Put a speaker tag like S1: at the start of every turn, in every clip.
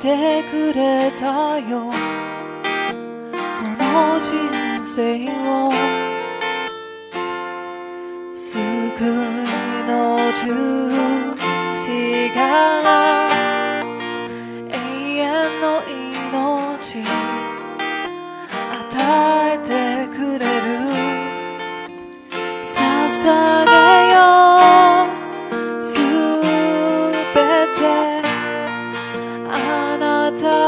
S1: てくれたよ。この人生を。救いの十字架 time.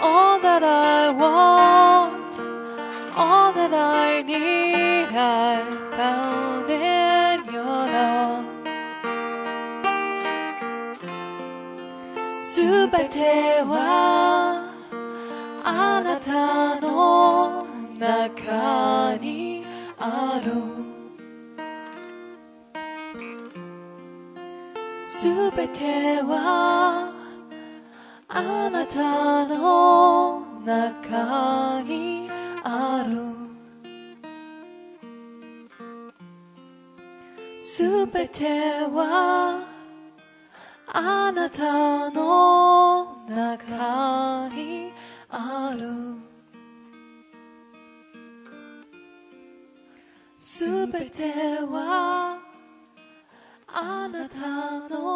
S1: all that I want, all that I need, I found in your love. すべてはあなたの中にあるすべてはあなたの中にある。すべてはあなたの中にある。すべてはあなたの